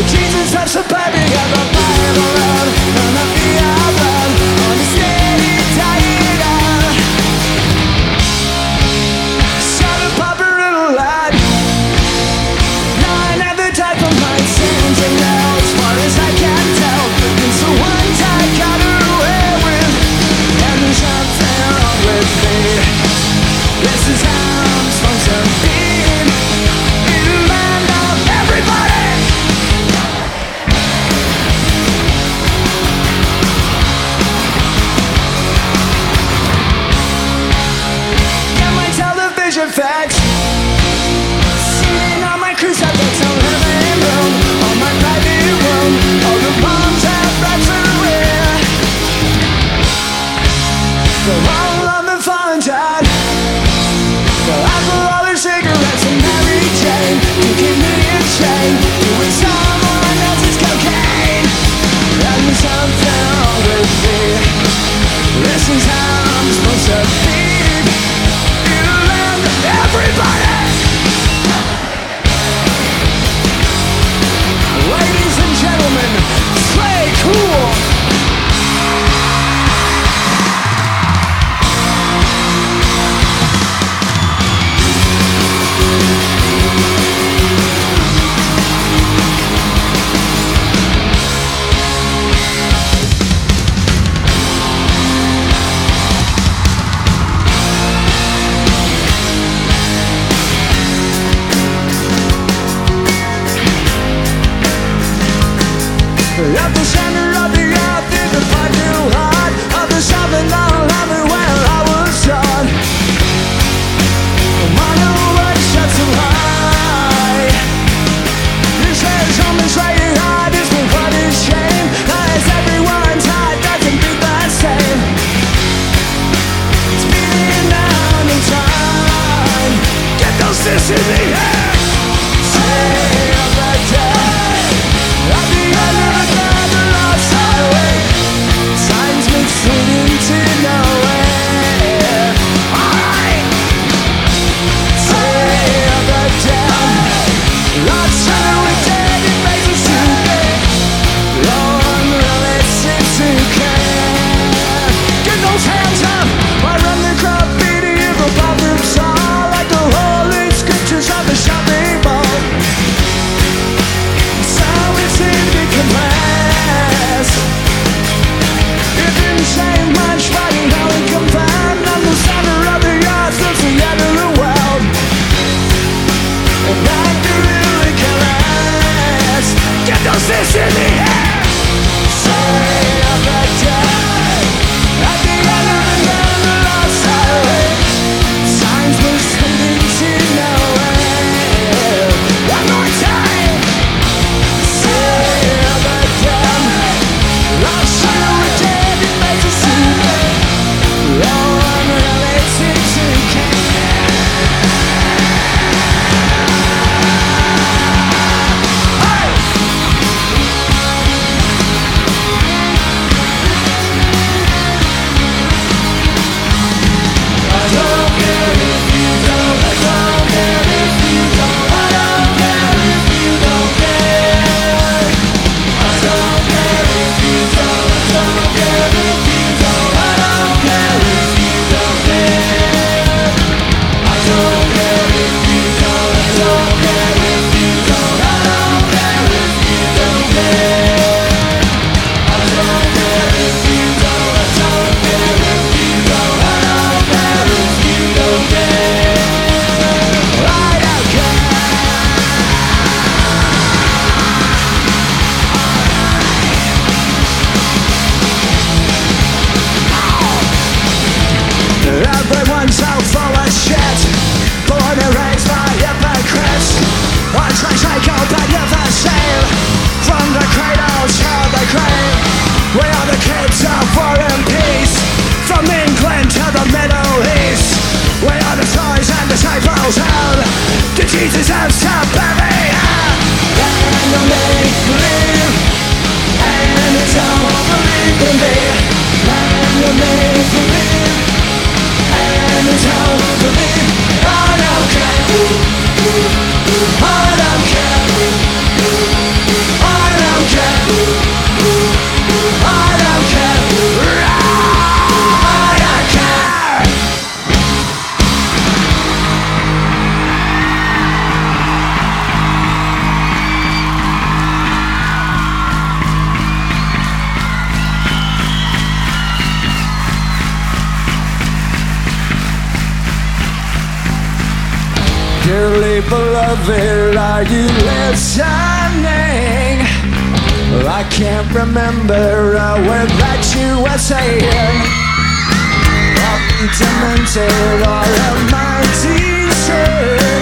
Jesus of suburbia, At the center of the beloved, are you listening? I can't remember a word that you were saying. Are we demented or am I decent?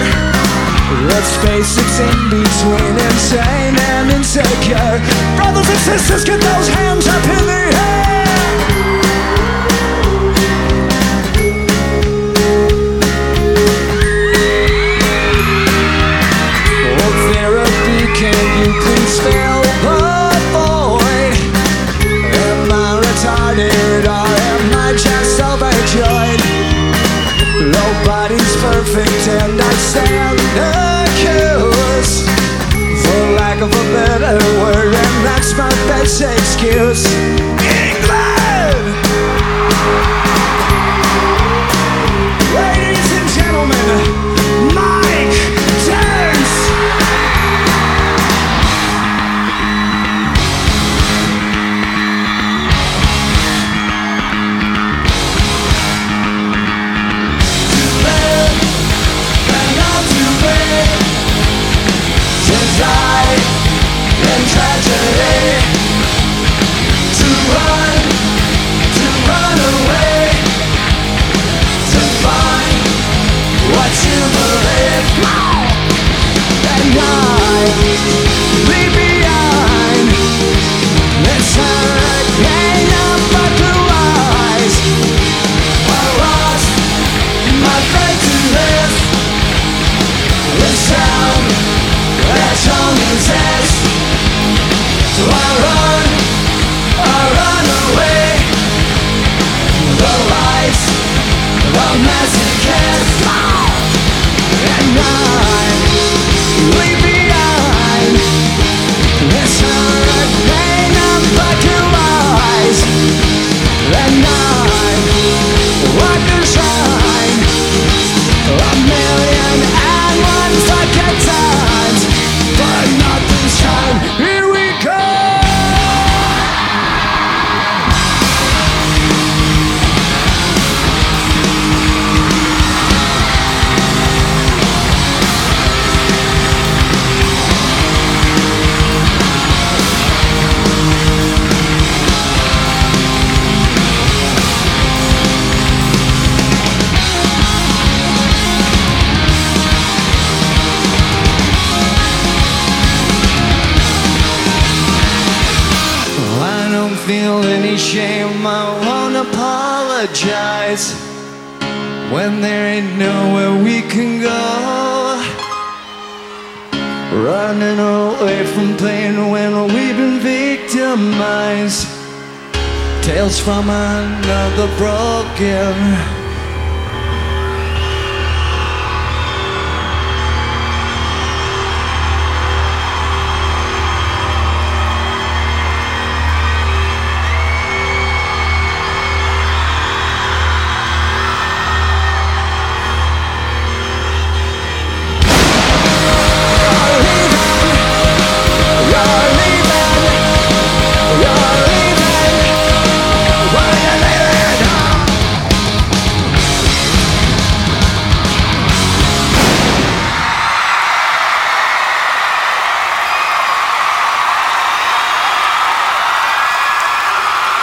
Let's face it's in between insane and insecure. Brothers and sisters, get those hands up in the air. Nobody's perfect and I stand accused For lack of a better word and that's my best excuse when there ain't nowhere we can go. Running away from pain when we've been victimized. Tales from another broken